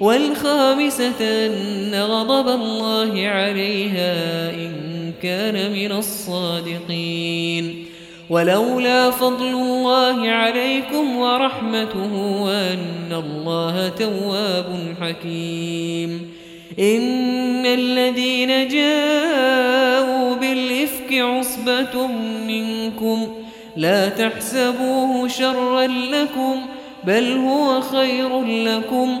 والخامسة أن غضب الله عليها إن كان من الصادقين. ولولا فضل الله عليكم ورحمته وأن الله تواب حكيم. إن الذين جاءوا بالإفك عصبة منكم لا تحسبوه شرا لكم بل هو خير لكم.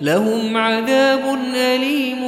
لهم عذاب أليم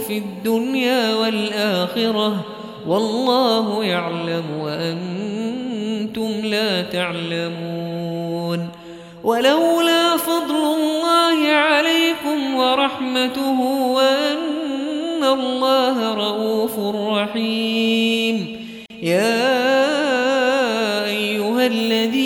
في الدنيا والآخرة. والله يعلم وأنتم لا تعلمون. ولولا فضل الله عليكم ورحمته وأن الله رؤوف رحيم. يا أيها الذين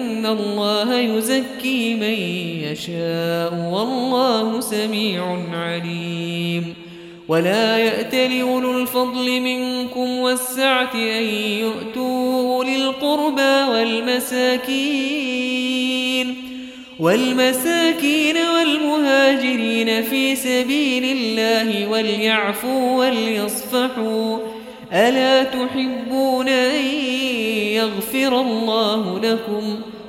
الله يزكي من يشاء والله سميع عليم. ولا يأت لأولو الفضل منكم والسعة أن يؤتوا أولي القربى والمساكين والمساكين والمهاجرين في سبيل الله وليعفوا وليصفحوا ألا تحبون أن يغفر الله لكم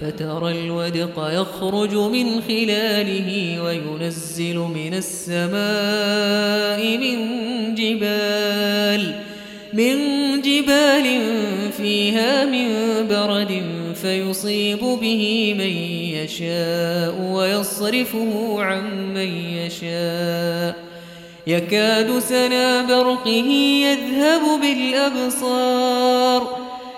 فترى الودق يخرج من خلاله وينزل من السماء من جبال من جبال فيها من برد فيصيب به من يشاء ويصرفه عن من يشاء. يكاد سنا برقه يذهب بالأبصار.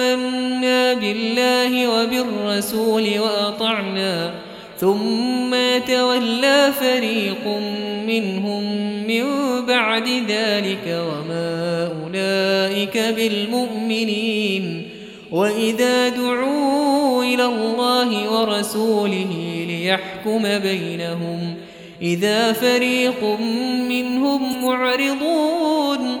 آمنا بالله وبالرسول وأطعنا ثم يتولى فريق منهم من بعد ذلك وما أولئك بالمؤمنين. وإذا دعوا إلى الله ورسوله ليحكم بينهم إذا فريق منهم معرضون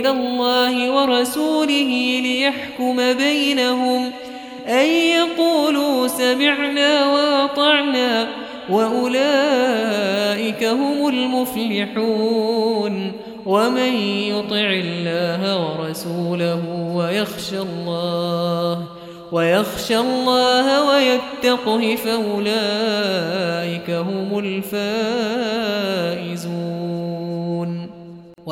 إلى الله ورسوله ليحكم بينهم أن يقولوا سمعنا وأطعنا وأولئك هم المفلحون. ومن يطع الله ورسوله ويخشى الله ويخشى الله ويتقه فأولئك هم الفائزون.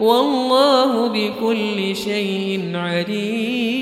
والله بكل شيء عليم.